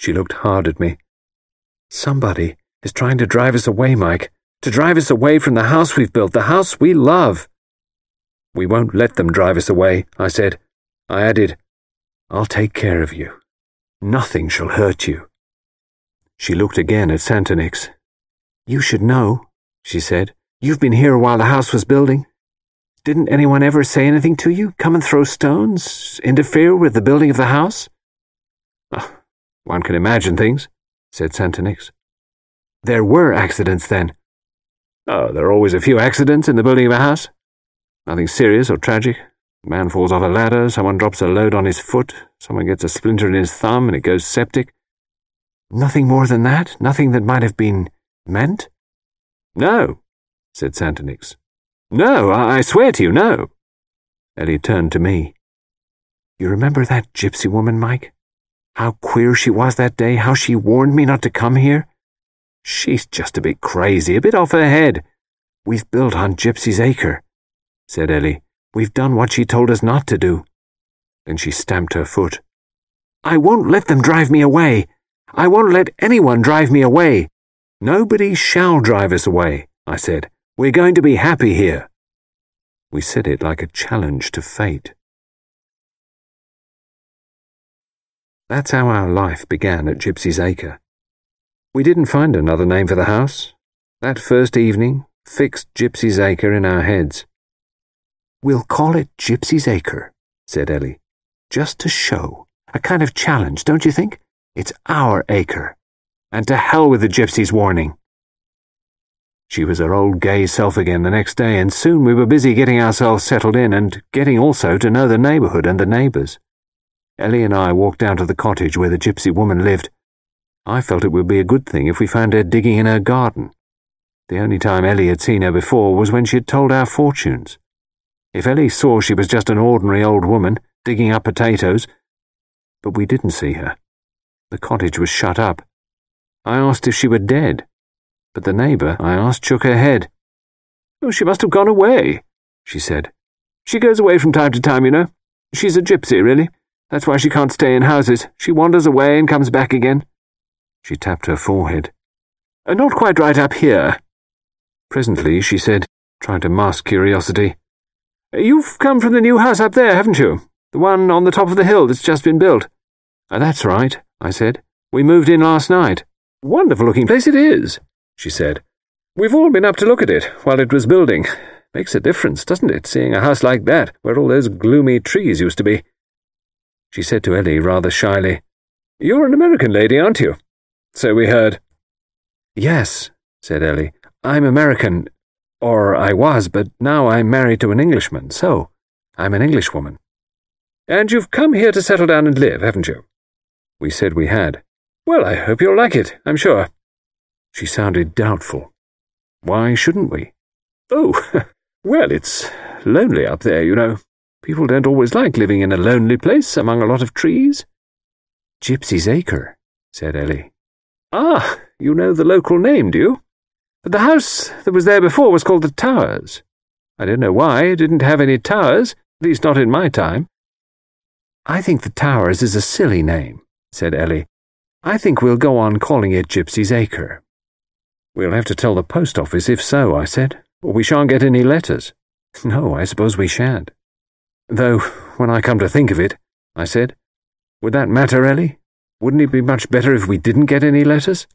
She looked hard at me. Somebody is trying to drive us away, Mike. To drive us away from the house we've built, the house we love. We won't let them drive us away, I said. I added, I'll take care of you. Nothing shall hurt you. She looked again at Santonix. You should know, she said. You've been here while the house was building. Didn't anyone ever say anything to you? Come and throw stones? Interfere with the building of the house? One can imagine things, said Santonix. There were accidents then. Oh, there are always a few accidents in the building of a house. Nothing serious or tragic. A man falls off a ladder, someone drops a load on his foot, someone gets a splinter in his thumb and it goes septic. Nothing more than that? Nothing that might have been meant? No, said Santonix. No, I swear to you, no. Ellie turned to me. You remember that gypsy woman, Mike? How queer she was that day, how she warned me not to come here? She's just a bit crazy, a bit off her head. We've built on Gypsy's acre, said Ellie. We've done what she told us not to do. Then she stamped her foot. I won't let them drive me away. I won't let anyone drive me away. Nobody shall drive us away, I said. We're going to be happy here. We said it like a challenge to fate. That's how our life began at Gypsy's Acre. We didn't find another name for the house. That first evening fixed Gypsy's Acre in our heads. We'll call it Gypsy's Acre, said Ellie. Just to show. A kind of challenge, don't you think? It's our acre. And to hell with the gypsy's warning. She was her old gay self again the next day, and soon we were busy getting ourselves settled in and getting also to know the neighbourhood and the neighbours. Ellie and I walked down to the cottage where the gypsy woman lived. I felt it would be a good thing if we found her digging in her garden. The only time Ellie had seen her before was when she had told our fortunes. If Ellie saw she was just an ordinary old woman digging up potatoes, but we didn't see her. The cottage was shut up. I asked if she were dead but the neighbour I asked shook her head. Oh, she must have gone away, she said. She goes away from time to time, you know. She's a gypsy, really. That's why she can't stay in houses. She wanders away and comes back again. She tapped her forehead. Uh, not quite right up here. Presently, she said, trying to mask curiosity. You've come from the new house up there, haven't you? The one on the top of the hill that's just been built. Uh, that's right, I said. We moved in last night. Wonderful looking place it is she said. We've all been up to look at it while it was building. Makes a difference, doesn't it, seeing a house like that, where all those gloomy trees used to be? She said to Ellie rather shyly, You're an American lady, aren't you? So we heard. Yes, said Ellie. I'm American, or I was, but now I'm married to an Englishman, so I'm an Englishwoman. And you've come here to settle down and live, haven't you? We said we had. Well, I hope you'll like it, I'm sure. She sounded doubtful. Why shouldn't we? Oh, well, it's lonely up there, you know. People don't always like living in a lonely place among a lot of trees. Gypsy's Acre, said Ellie. Ah, you know the local name, do you? But the house that was there before was called the Towers. I don't know why it didn't have any towers, at least not in my time. I think the Towers is a silly name, said Ellie. I think we'll go on calling it Gypsy's Acre. We'll have to tell the post office if so, I said, or we shan't get any letters. No, I suppose we shan't. Though, when I come to think of it, I said, would that matter, Ellie? Wouldn't it be much better if we didn't get any letters?